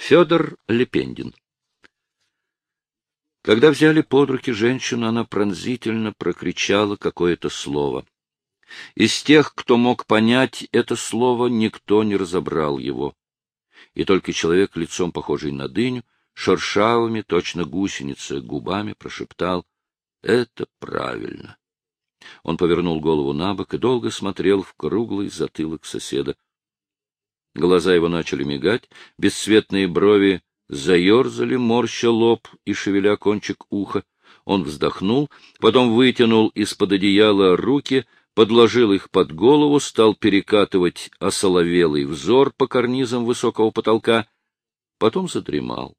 Федор Лепендин Когда взяли под руки женщину, она пронзительно прокричала какое-то слово. Из тех, кто мог понять это слово, никто не разобрал его. И только человек, лицом похожий на дыню, шершавыми, точно гусеницы, губами прошептал «Это правильно». Он повернул голову на бок и долго смотрел в круглый затылок соседа. Глаза его начали мигать, бесцветные брови заерзали, морща лоб и шевеля кончик уха. Он вздохнул, потом вытянул из-под одеяла руки, подложил их под голову, стал перекатывать осоловелый взор по карнизам высокого потолка, потом задремал.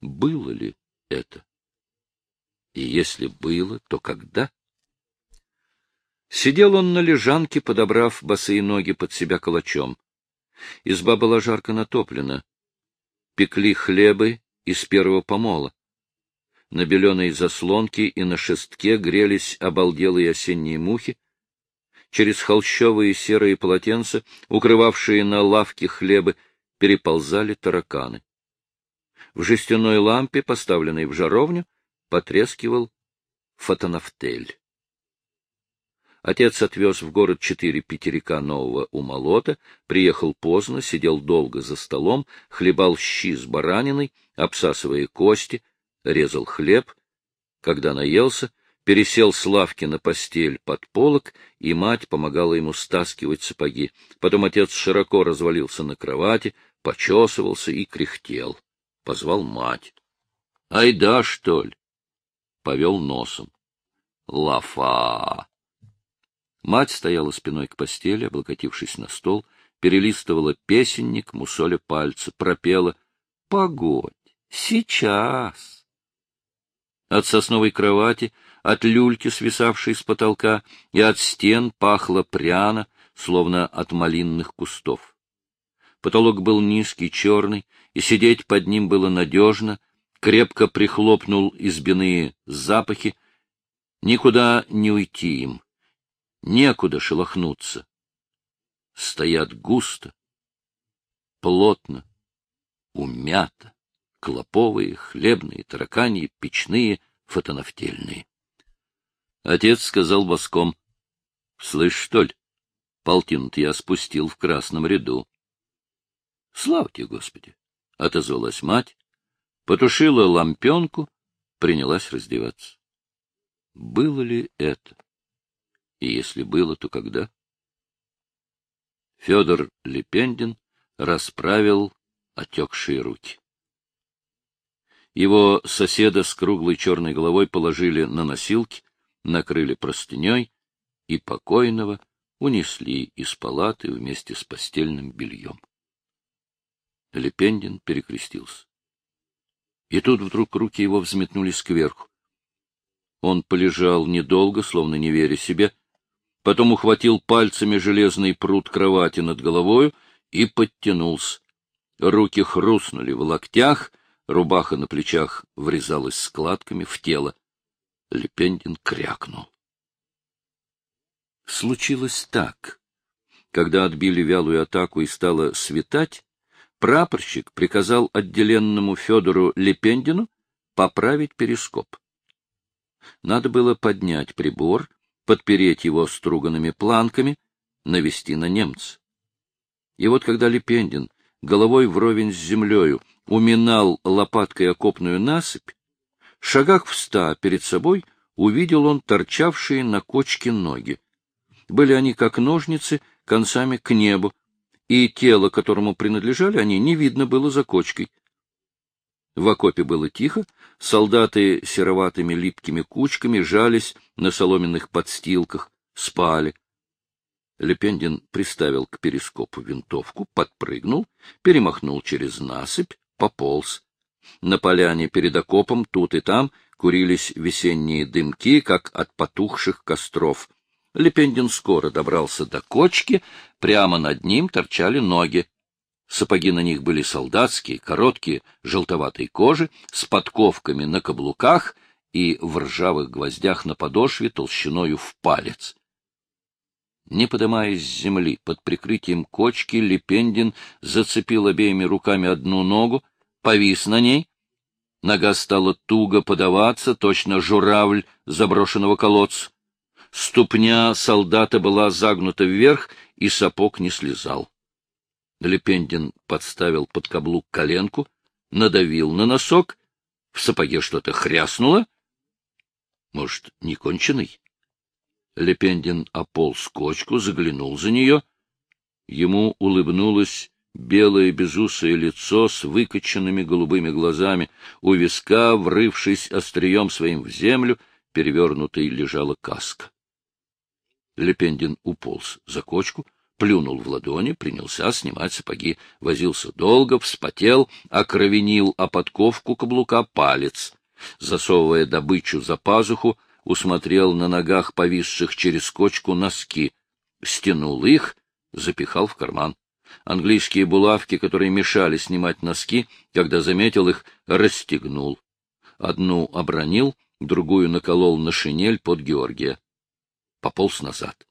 Было ли это? И если было, то когда? Сидел он на лежанке, подобрав босые ноги под себя калачом. Изба была жарко натоплена. Пекли хлебы из первого помола. На беленой заслонке и на шестке грелись обалделые осенние мухи. Через холщовые серые полотенца, укрывавшие на лавке хлебы, переползали тараканы. В жестяной лампе, поставленной в жаровню, потрескивал фотонафтель. Отец отвез в город четыре пятерика нового умолота, приехал поздно, сидел долго за столом, хлебал щи с бараниной, обсасывая кости, резал хлеб. Когда наелся, пересел с лавки на постель под полок, и мать помогала ему стаскивать сапоги. Потом отец широко развалился на кровати, почесывался и кряхтел. Позвал мать. — Айда, что ли? Повел носом. — Лафа! Мать стояла спиной к постели, облокотившись на стол, перелистывала песенник, мусоля пальцы, пропела «Погодь, сейчас!» От сосновой кровати, от люльки, свисавшей с потолка, и от стен пахло пряно, словно от малинных кустов. Потолок был низкий, черный, и сидеть под ним было надежно, крепко прихлопнул избиные запахи, никуда не уйти им некуда шелохнуться. Стоят густо, плотно, умято, клоповые, хлебные, тараканьи, печные, фотонафтельные. Отец сказал боском, — Слышь, что ли, полтину я спустил в красном ряду. — Слава тебе, Господи! — отозвалась мать, потушила лампенку, принялась раздеваться. Было ли это? И если было, то когда? Федор Лепендин расправил отекшие руки. Его соседа с круглой черной головой положили на носилки, накрыли простыней и покойного унесли из палаты вместе с постельным бельем. Лепендин перекрестился. И тут вдруг руки его взметнулись кверху. Он полежал недолго, словно не веря себе, потом ухватил пальцами железный пруд кровати над головою и подтянулся. Руки хрустнули в локтях, рубаха на плечах врезалась складками в тело. Лепендин крякнул. Случилось так. Когда отбили вялую атаку и стало светать, прапорщик приказал отделенному Федору Лепендину поправить перископ. Надо было поднять прибор подпереть его струганными планками, навести на немца. И вот когда Лепендин головой вровень с землею уминал лопаткой окопную насыпь, шагах в ста перед собой увидел он торчавшие на кочке ноги. Были они как ножницы концами к небу, и тело, которому принадлежали они, не видно было за кочкой. В окопе было тихо, солдаты сероватыми липкими кучками жались на соломенных подстилках, спали. Лепендин приставил к перископу винтовку, подпрыгнул, перемахнул через насыпь, пополз. На поляне перед окопом тут и там курились весенние дымки, как от потухших костров. Лепендин скоро добрался до кочки, прямо над ним торчали ноги. Сапоги на них были солдатские, короткие, желтоватой кожи, с подковками на каблуках и в ржавых гвоздях на подошве толщиною в палец. Не поднимаясь с земли, под прикрытием кочки, Лепендин зацепил обеими руками одну ногу, повис на ней. Нога стала туго подаваться, точно журавль заброшенного колодца. Ступня солдата была загнута вверх, и сапог не слезал. Лепендин подставил под каблук коленку, надавил на носок, в сапоге что-то хряснуло. Может, не конченый? Лепендин ополз кочку, заглянул за нее. Ему улыбнулось белое безусое лицо с выкоченными голубыми глазами. У виска, врывшись острием своим в землю, перевернутой лежала каска. Лепендин уполз за кочку, плюнул в ладони, принялся снимать сапоги, возился долго, вспотел, окровенил о подковку каблука палец. Засовывая добычу за пазуху, усмотрел на ногах повисших через кочку носки, стянул их, запихал в карман. Английские булавки, которые мешали снимать носки, когда заметил их, расстегнул. Одну обронил, другую наколол на шинель под Георгия. Пополз назад.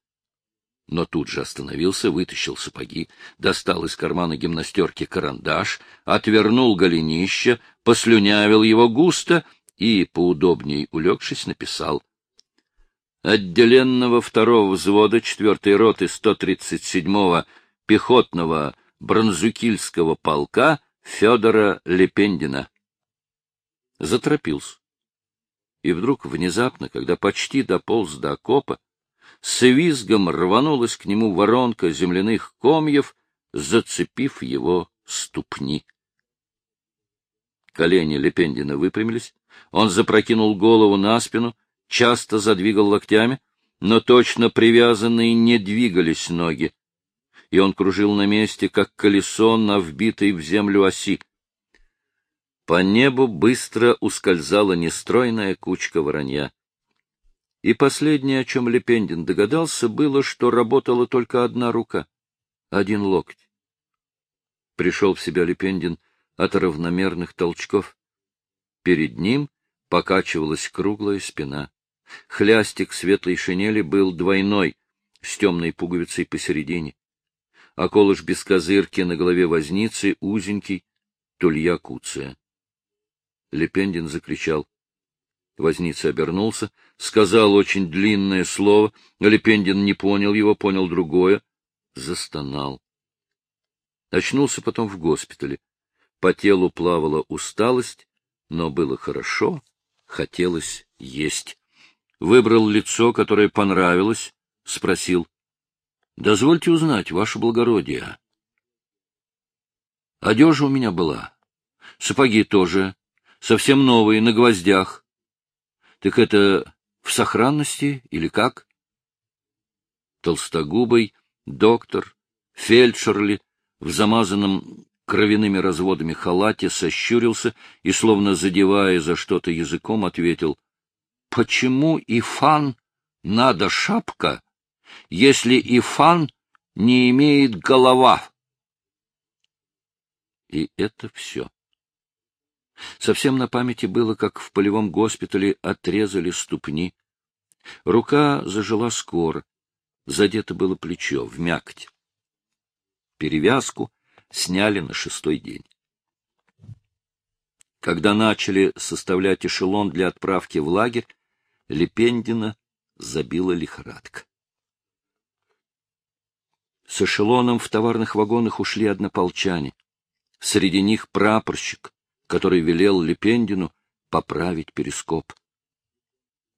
Но тут же остановился, вытащил сапоги, достал из кармана гимнастерки карандаш, отвернул голенище, послюнявил его густо и, поудобней улегшись, написал «Отделенного второго взвода четвертой роты 137-го пехотного бронзукильского полка Федора Лепендина». Заторопился. И вдруг, внезапно, когда почти дополз до окопа, с визгом рванулась к нему воронка земляных комьев, зацепив его ступни. Колени Лепендина выпрямились, он запрокинул голову на спину, часто задвигал локтями, но точно привязанные не двигались ноги, и он кружил на месте, как колесо на вбитой в землю оси. По небу быстро ускользала нестройная кучка воронья. И последнее, о чем Лепендин догадался, было, что работала только одна рука, один локоть. Пришел в себя Лепендин от равномерных толчков. Перед ним покачивалась круглая спина. Хлястик светлой шинели был двойной, с темной пуговицей посередине. Околыш без козырки на голове возницы узенький, тулья куция. Лепендин закричал. Возница обернулся, сказал очень длинное слово, Лепендин не понял его, понял другое, застонал. Очнулся потом в госпитале. По телу плавала усталость, но было хорошо, хотелось есть. Выбрал лицо, которое понравилось, спросил. — Дозвольте узнать, ваше благородие. Одежа у меня была, сапоги тоже, совсем новые, на гвоздях. Так это в сохранности или как? Толстогубый, доктор, фельдшерли в замазанном кровяными разводами халате сощурился и, словно задевая за что-то языком, ответил, «Почему Ифан надо шапка, если Ифан не имеет голова?» И это все. Совсем на памяти было, как в полевом госпитале отрезали ступни. Рука зажила скоро, задето было плечо, в мякоть. Перевязку сняли на шестой день. Когда начали составлять эшелон для отправки в лагерь, Лепендина забила лихорадка. С эшелоном в товарных вагонах ушли однополчане. Среди них прапорщик, который велел Лепендину поправить перископ.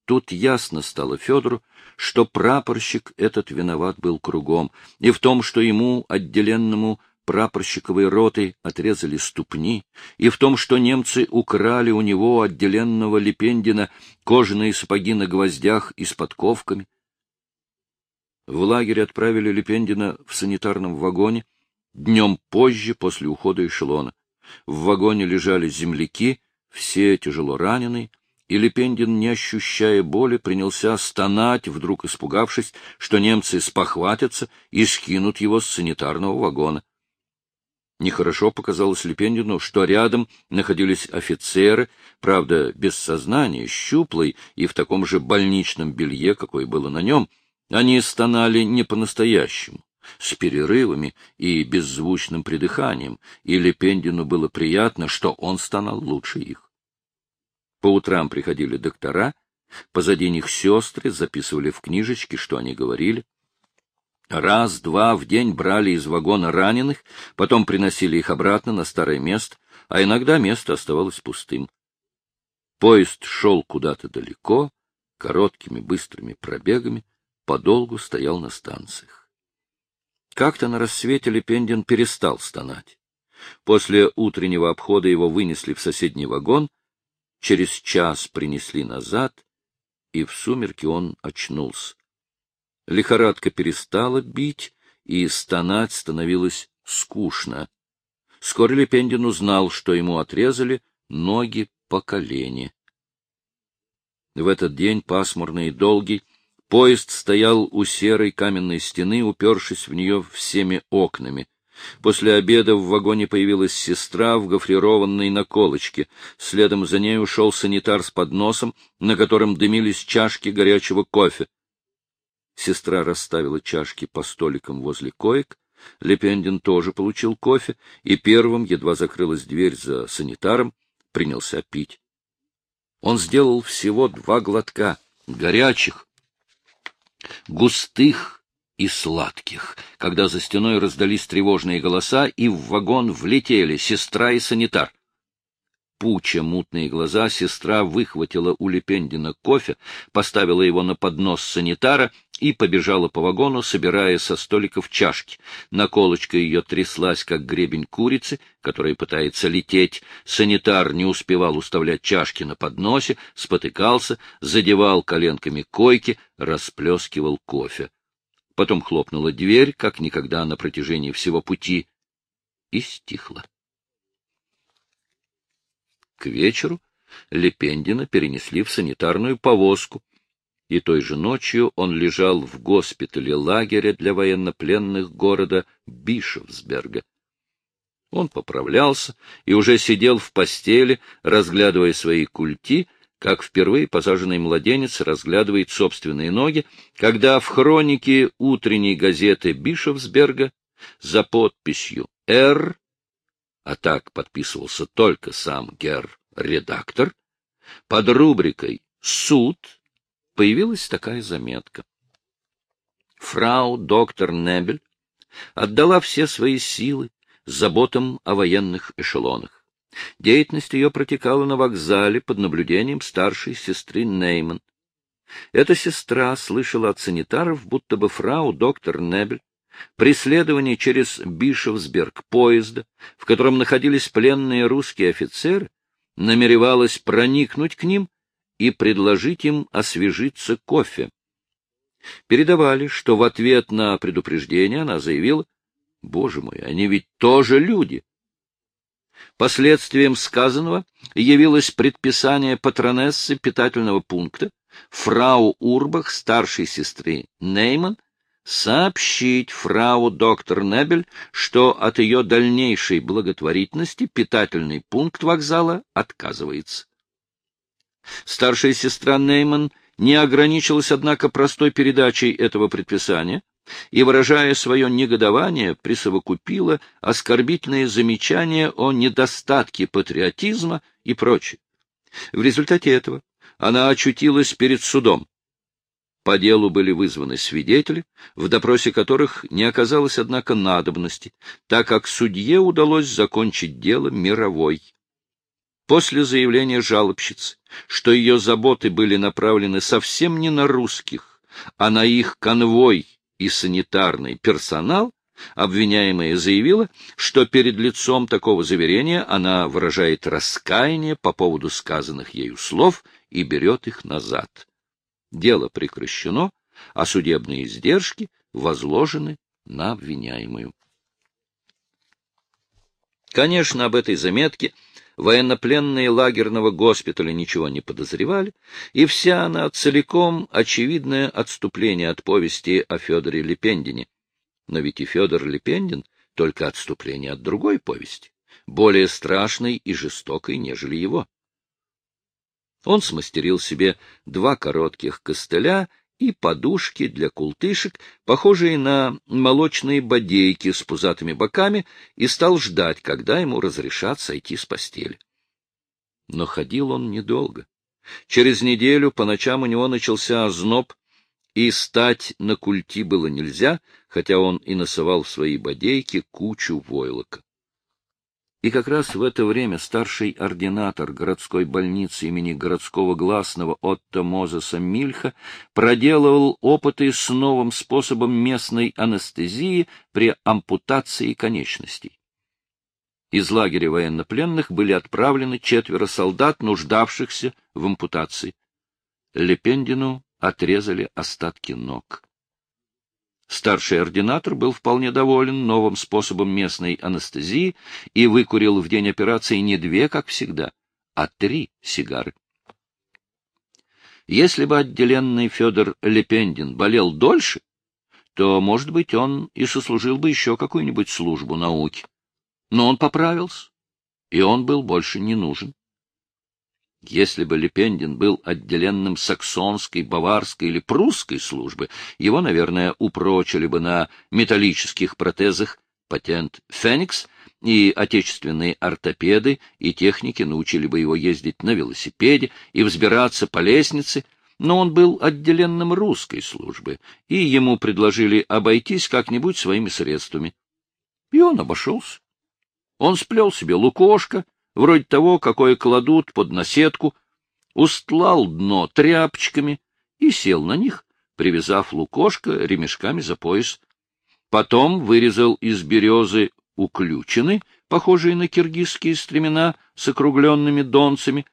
Тут ясно стало Федору, что прапорщик этот виноват был кругом, и в том, что ему, отделенному прапорщиковой ротой, отрезали ступни, и в том, что немцы украли у него, отделенного Лепендина, кожаные сапоги на гвоздях и с подковками. В лагерь отправили Лепендина в санитарном вагоне днем позже, после ухода эшелона. В вагоне лежали земляки, все тяжело раненые, и Лепендин, не ощущая боли, принялся стонать, вдруг испугавшись, что немцы спохватятся и скинут его с санитарного вагона. Нехорошо показалось Лепендину, что рядом находились офицеры, правда, без сознания, щуплый и в таком же больничном белье, какое было на нем, Они стонали не по-настоящему, с перерывами и беззвучным придыханием, и Лепендину было приятно, что он стонал лучше их. По утрам приходили доктора, позади них сестры записывали в книжечки, что они говорили. Раз-два в день брали из вагона раненых, потом приносили их обратно на старое место, а иногда место оставалось пустым. Поезд шел куда-то далеко, короткими быстрыми пробегами, подолгу стоял на станциях. Как-то на рассвете Лепендин перестал стонать. После утреннего обхода его вынесли в соседний вагон, через час принесли назад, и в сумерки он очнулся. Лихорадка перестала бить, и стонать становилось скучно. Скоро Лепендин узнал, что ему отрезали ноги по колени. В этот день, пасмурный и долгий, поезд стоял у серой каменной стены, упершись в нее всеми окнами. После обеда в вагоне появилась сестра в гофрированной наколочке. Следом за ней ушел санитар с подносом, на котором дымились чашки горячего кофе. Сестра расставила чашки по столикам возле коек. Лепендин тоже получил кофе, и первым, едва закрылась дверь за санитаром, принялся пить. Он сделал всего два глотка, горячих, густых и сладких, когда за стеной раздались тревожные голоса, и в вагон влетели сестра и санитар. Пуча мутные глаза, сестра выхватила у Лепендина кофе, поставила его на поднос санитара и побежала по вагону, собирая со столиков чашки. Наколочка ее тряслась, как гребень курицы, которая пытается лететь. Санитар не успевал уставлять чашки на подносе, спотыкался, задевал коленками койки, расплескивал кофе. Потом хлопнула дверь, как никогда на протяжении всего пути, и стихла. К вечеру Лепендина перенесли в санитарную повозку, и той же ночью он лежал в госпитале лагеря для военнопленных города Бишевсберга. Он поправлялся и уже сидел в постели, разглядывая свои культи, как впервые посаженный младенец разглядывает собственные ноги, когда в хронике утренней газеты Бишевсберга за подписью «Р» а так подписывался только сам гер-редактор, под рубрикой «Суд» появилась такая заметка. Фрау доктор Небель отдала все свои силы заботам о военных эшелонах. Деятельность ее протекала на вокзале под наблюдением старшей сестры Нейман. Эта сестра слышала от санитаров, будто бы фрау доктор Небель преследование через Бишевсберг поезда, в котором находились пленные русские офицеры, намеревалась проникнуть к ним и предложить им освежиться кофе. Передавали, что в ответ на предупреждение она заявила, «Боже мой, они ведь тоже люди!» Последствием сказанного явилось предписание патронессы питательного пункта, фрау Урбах, старшей сестры Нейман, сообщить фрау доктор Небель, что от ее дальнейшей благотворительности питательный пункт вокзала отказывается. Старшая сестра Нейман не ограничилась, однако, простой передачей этого предписания и, выражая свое негодование, присовокупила оскорбительные замечания о недостатке патриотизма и прочее. В результате этого она очутилась перед судом, по делу были вызваны свидетели, в допросе которых не оказалось, однако, надобности, так как судье удалось закончить дело мировой. После заявления жалобщицы, что ее заботы были направлены совсем не на русских, а на их конвой и санитарный персонал, обвиняемая заявила, что перед лицом такого заверения она выражает раскаяние по поводу сказанных ею слов и берет их назад дело прекращено, а судебные издержки возложены на обвиняемую. Конечно, об этой заметке военнопленные лагерного госпиталя ничего не подозревали, и вся она целиком очевидное отступление от повести о Федоре Лепендине. Но ведь и Федор Лепендин — только отступление от другой повести, более страшной и жестокой, нежели его. Он смастерил себе два коротких костыля и подушки для култышек, похожие на молочные бодейки с пузатыми боками, и стал ждать, когда ему разрешат сойти с постели. Но ходил он недолго. Через неделю по ночам у него начался озноб, и стать на культи было нельзя, хотя он и носовал в свои бодейки кучу войлока. И как раз в это время старший ординатор городской больницы имени городского гласного Отто Мозеса Мильха проделывал опыты с новым способом местной анестезии при ампутации конечностей. Из лагеря военнопленных были отправлены четверо солдат, нуждавшихся в ампутации. Лепендину отрезали остатки ног. Старший ординатор был вполне доволен новым способом местной анестезии и выкурил в день операции не две, как всегда, а три сигары. Если бы отделенный Федор Лепендин болел дольше, то, может быть, он и сослужил бы еще какую-нибудь службу науки. Но он поправился, и он был больше не нужен. Если бы Лепендин был отделенным саксонской, баварской или прусской службы, его, наверное, упрочили бы на металлических протезах патент «Феникс», и отечественные ортопеды и техники научили бы его ездить на велосипеде и взбираться по лестнице, но он был отделенным русской службы, и ему предложили обойтись как-нибудь своими средствами. И он обошелся. Он сплел себе лукошко, вроде того, какое кладут под наседку, устлал дно тряпочками и сел на них, привязав лукошко ремешками за пояс. Потом вырезал из березы уключены, похожие на киргизские стремена с округленными донцами,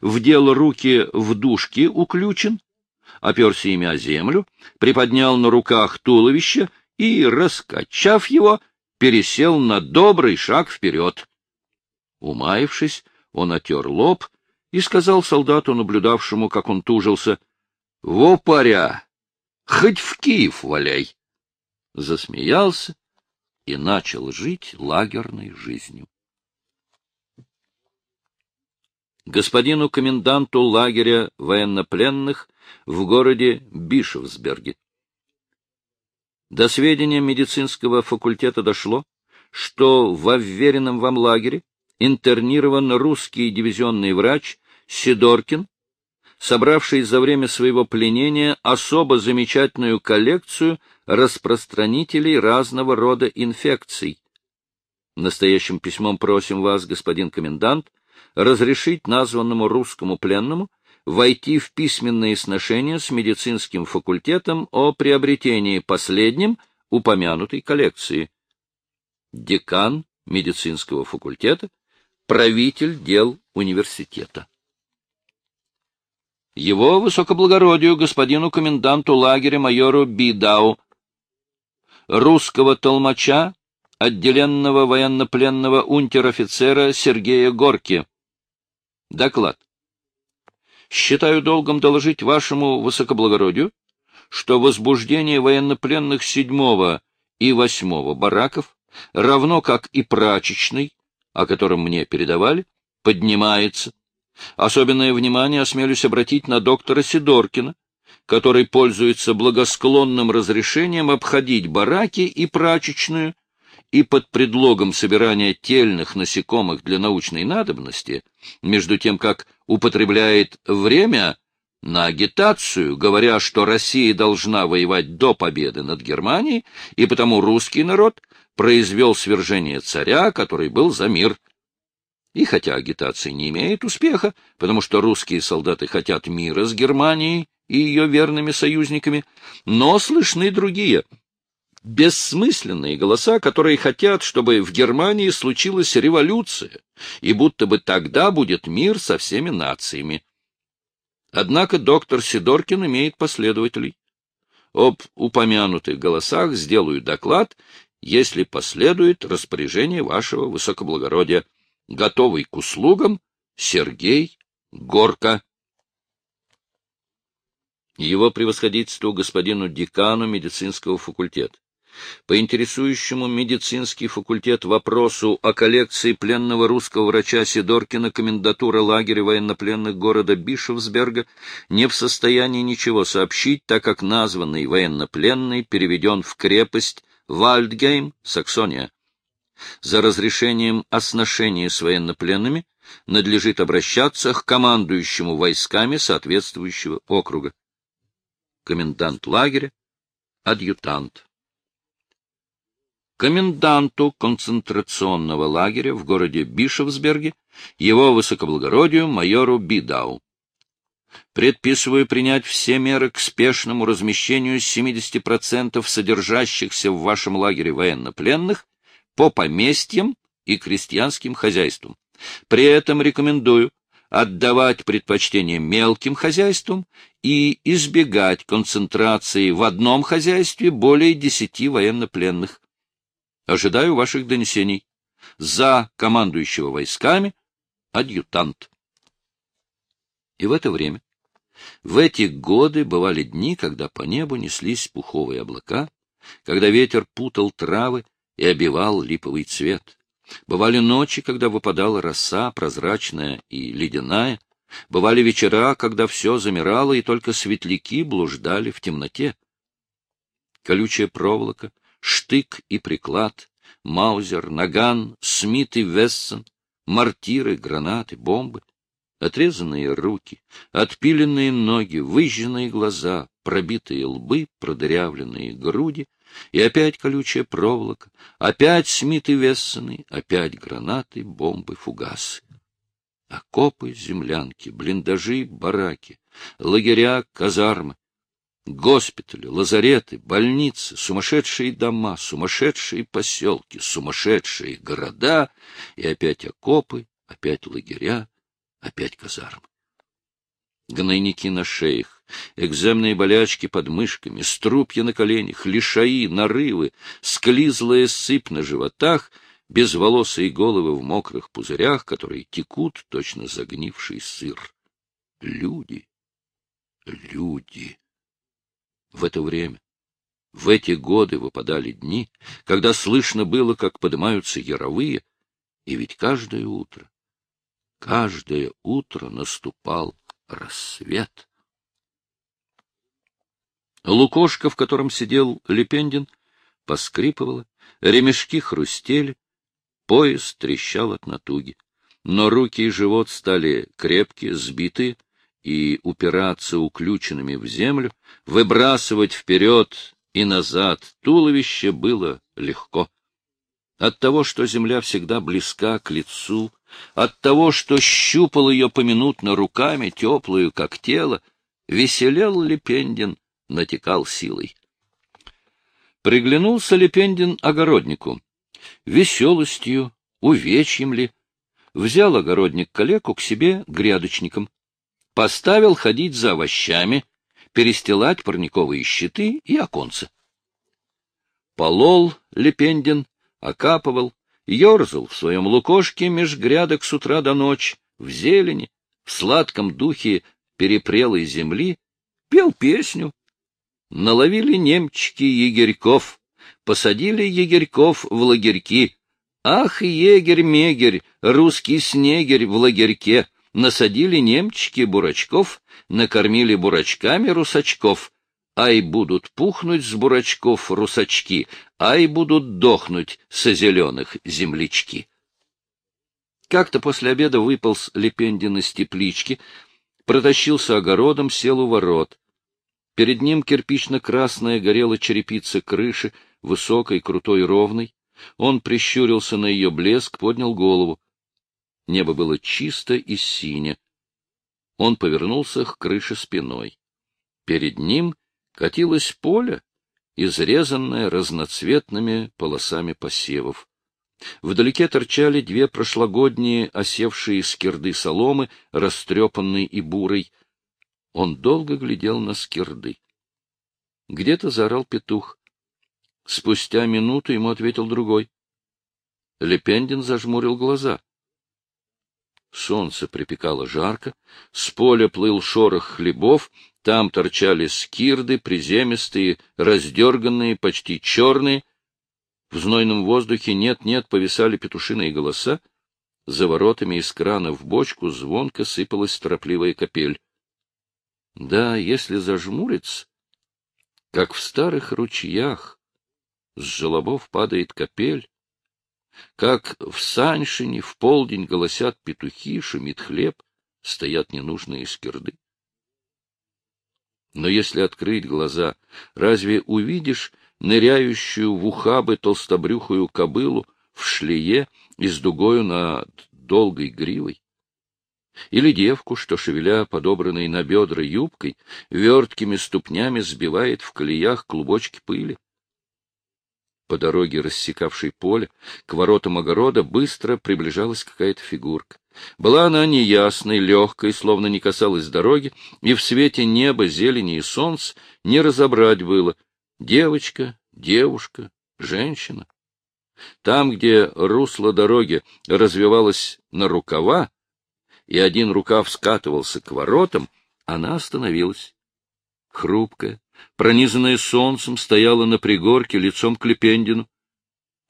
вдел руки в дужки уключен, оперся ими о землю, приподнял на руках туловище и, раскачав его, пересел на добрый шаг вперед. Умаившись, он отер лоб и сказал солдату, наблюдавшему, как он тужился, — Во паря! Хоть в Киев валяй! Засмеялся и начал жить лагерной жизнью. Господину коменданту лагеря военнопленных в городе Бишевсберге. До сведения медицинского факультета дошло, что в уверенном вам лагере интернирован русский дивизионный врач Сидоркин, собравший за время своего пленения особо замечательную коллекцию распространителей разного рода инфекций. Настоящим письмом просим вас, господин комендант, разрешить названному русскому пленному войти в письменные сношения с медицинским факультетом о приобретении последним упомянутой коллекции. Декан медицинского факультета правитель дел университета. Его высокоблагородию господину коменданту лагеря майору Бидау, русского толмача, отделенного военнопленного унтер-офицера Сергея Горки. Доклад. Считаю долгом доложить вашему высокоблагородию, что возбуждение военнопленных седьмого и восьмого бараков, равно как и прачечный, о котором мне передавали, поднимается. Особенное внимание осмелюсь обратить на доктора Сидоркина, который пользуется благосклонным разрешением обходить бараки и прачечную, и под предлогом собирания тельных насекомых для научной надобности, между тем как употребляет время на агитацию, говоря, что Россия должна воевать до победы над Германией, и потому русский народ произвел свержение царя, который был за мир. И хотя агитация не имеет успеха, потому что русские солдаты хотят мира с Германией и ее верными союзниками, но слышны другие, бессмысленные голоса, которые хотят, чтобы в Германии случилась революция, и будто бы тогда будет мир со всеми нациями. Однако доктор Сидоркин имеет последователей. Об упомянутых голосах сделаю доклад если последует распоряжение вашего высокоблагородия. Готовый к услугам Сергей Горка. Его превосходительству господину декану медицинского факультета. по интересующему медицинский факультет вопросу о коллекции пленного русского врача Сидоркина комендатура лагеря военнопленных города Бишевсберга не в состоянии ничего сообщить, так как названный военнопленный переведен в крепость Вальдгейм, Саксония. За разрешением о с военнопленными надлежит обращаться к командующему войсками соответствующего округа. Комендант лагеря, адъютант коменданту концентрационного лагеря в городе Бишевсберге, его высокоблагородию майору Бидау. Предписываю принять все меры к спешному размещению 70% содержащихся в вашем лагере военнопленных по поместьям и крестьянским хозяйствам. При этом рекомендую отдавать предпочтение мелким хозяйствам и избегать концентрации в одном хозяйстве более десяти военнопленных. Ожидаю ваших донесений. За командующего войсками адъютант. И в это время, в эти годы бывали дни, когда по небу неслись пуховые облака, когда ветер путал травы и обивал липовый цвет. Бывали ночи, когда выпадала роса, прозрачная и ледяная. Бывали вечера, когда все замирало, и только светляки блуждали в темноте. Колючая проволока — штык и приклад, маузер, наган, смит и вессон, мортиры, гранаты, бомбы, отрезанные руки, отпиленные ноги, выжженные глаза, пробитые лбы, продырявленные груди, и опять колючая проволока, опять Смит и опять гранаты, бомбы, фугасы. Окопы, землянки, блиндажи, бараки, лагеря, казармы, Госпитали, лазареты, больницы, сумасшедшие дома, сумасшедшие поселки, сумасшедшие города и опять окопы, опять лагеря, опять казармы. Гнойники на шеях, экземные болячки под мышками, струпья на коленях, лишаи, нарывы, склизлая сыпь на животах, безволосые головы в мокрых пузырях, которые текут, точно загнивший сыр. Люди, люди. В это время, в эти годы выпадали дни, когда слышно было, как поднимаются яровые, и ведь каждое утро, каждое утро наступал рассвет. Лукошка, в котором сидел Лепендин, поскрипывала, ремешки хрустели, пояс трещал от натуги. Но руки и живот стали крепкие, сбитые, и упираться уключенными в землю, выбрасывать вперед и назад туловище было легко. От того, что земля всегда близка к лицу, от того, что щупал ее поминутно руками, теплую, как тело, веселел Лепендин, натекал силой. Приглянулся Лепендин огороднику. Веселостью, увечьем ли, взял огородник калеку к себе грядочником поставил ходить за овощами, перестилать парниковые щиты и оконцы. Полол Лепендин, окапывал, ерзал в своем лукошке меж грядок с утра до ночи, в зелени, в сладком духе перепрелой земли, пел песню. Наловили немчики егерьков, посадили егерьков в лагерьки. Ах, егерь-мегерь, русский снегерь в лагерьке! насадили немчики бурачков, накормили бурачками русачков, ай будут пухнуть с бурачков русачки, ай будут дохнуть со зеленых землячки. Как-то после обеда выполз Лепендин из теплички, протащился огородом, сел у ворот. Перед ним кирпично-красная горела черепица крыши, высокой, крутой, ровной. Он прищурился на ее блеск, поднял голову. Небо было чисто и сине. Он повернулся к крыше спиной. Перед ним катилось поле, изрезанное разноцветными полосами посевов. Вдалеке торчали две прошлогодние осевшие скирды соломы, растрепанной и бурой. Он долго глядел на скирды. Где-то заорал петух. Спустя минуту ему ответил другой. Лепендин зажмурил глаза. Солнце припекало жарко, с поля плыл шорох хлебов, там торчали скирды, приземистые, раздерганные, почти черные. В знойном воздухе нет-нет повисали петушиные голоса. За воротами из крана в бочку звонко сыпалась торопливая капель. Да, если зажмуриться, как в старых ручьях, с желобов падает капель, как в Саньшине в полдень голосят петухи, шумит хлеб, стоят ненужные скирды. Но если открыть глаза, разве увидишь ныряющую в ухабы толстобрюхую кобылу в шлее и с дугою над долгой гривой? Или девку, что, шевеля подобранной на бедра юбкой, верткими ступнями сбивает в колеях клубочки пыли? По дороге, рассекавшей поле, к воротам огорода быстро приближалась какая-то фигурка. Была она неясной, легкой, словно не касалась дороги, и в свете неба, зелени и солнца не разобрать было — девочка, девушка, женщина. Там, где русло дороги развивалось на рукава, и один рукав скатывался к воротам, она остановилась. Хрупкая, пронизанная солнцем, стояла на пригорке лицом к Лепендину.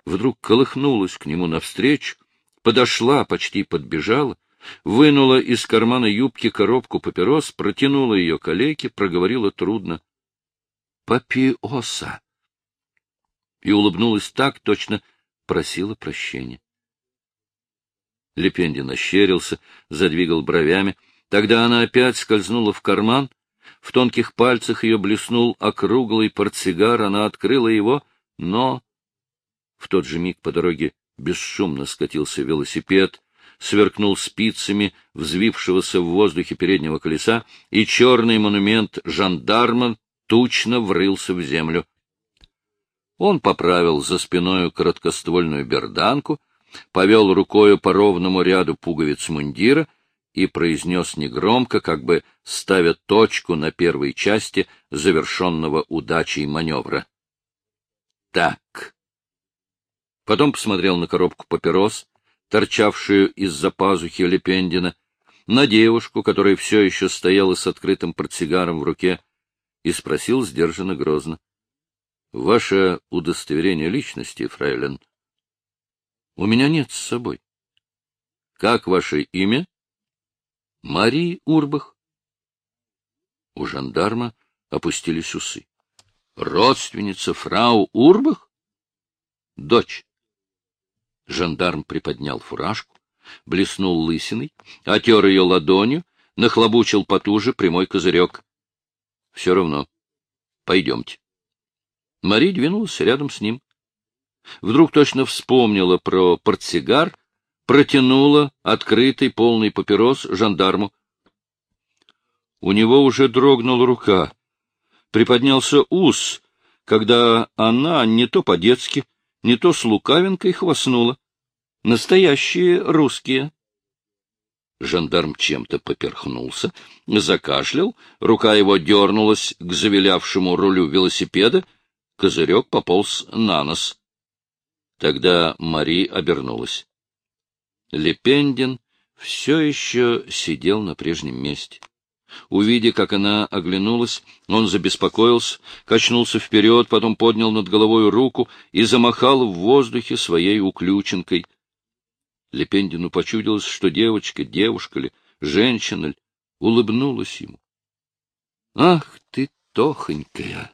Вдруг колыхнулась к нему навстречу, подошла, почти подбежала, вынула из кармана юбки коробку папирос, протянула ее калеке, проговорила трудно. — Папиоса! И улыбнулась так, точно просила прощения. Лепендин ощерился, задвигал бровями. Тогда она опять скользнула в карман, в тонких пальцах ее блеснул округлый портсигар, она открыла его, но... В тот же миг по дороге бесшумно скатился велосипед, сверкнул спицами взвившегося в воздухе переднего колеса, и черный монумент жандарма тучно врылся в землю. Он поправил за спиною короткоствольную берданку, повел рукою по ровному ряду пуговиц мундира и произнес негромко, как бы ставя точку на первой части завершенного удачей маневра. Так. Потом посмотрел на коробку папирос, торчавшую из-за пазухи Лепендина, на девушку, которая все еще стояла с открытым портсигаром в руке, и спросил сдержанно грозно. — Ваше удостоверение личности, фрейлин? — У меня нет с собой. — Как ваше имя? — Марии Урбах. У жандарма опустились усы. Родственница фрау Урбах? Дочь. Жандарм приподнял фуражку, блеснул лысиной, отер ее ладонью, нахлобучил потуже прямой козырек. Все равно. Пойдемте. Мари двинулась рядом с ним. Вдруг точно вспомнила про портсигар протянула открытый полный папирос жандарму. У него уже дрогнула рука. Приподнялся ус, когда она не то по-детски, не то с лукавинкой хвастнула. Настоящие русские. Жандарм чем-то поперхнулся, закашлял, рука его дернулась к завилявшему рулю велосипеда, козырек пополз на нос. Тогда Мари обернулась. Лепендин все еще сидел на прежнем месте. Увидя, как она оглянулась, он забеспокоился, качнулся вперед, потом поднял над головой руку и замахал в воздухе своей уключенкой. Лепендину почудилось, что девочка, девушка ли, женщина ли, улыбнулась ему. — Ах ты, тохонькая!